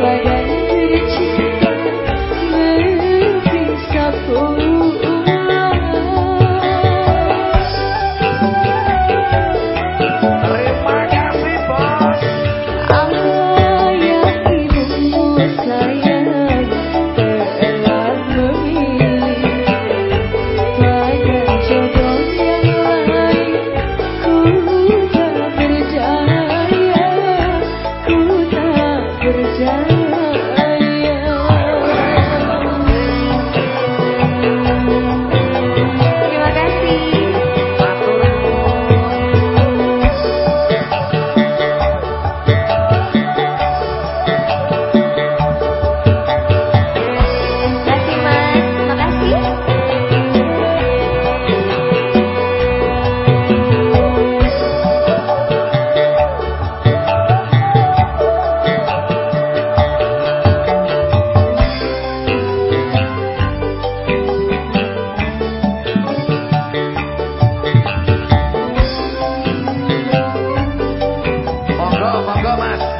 Ooh. Carolina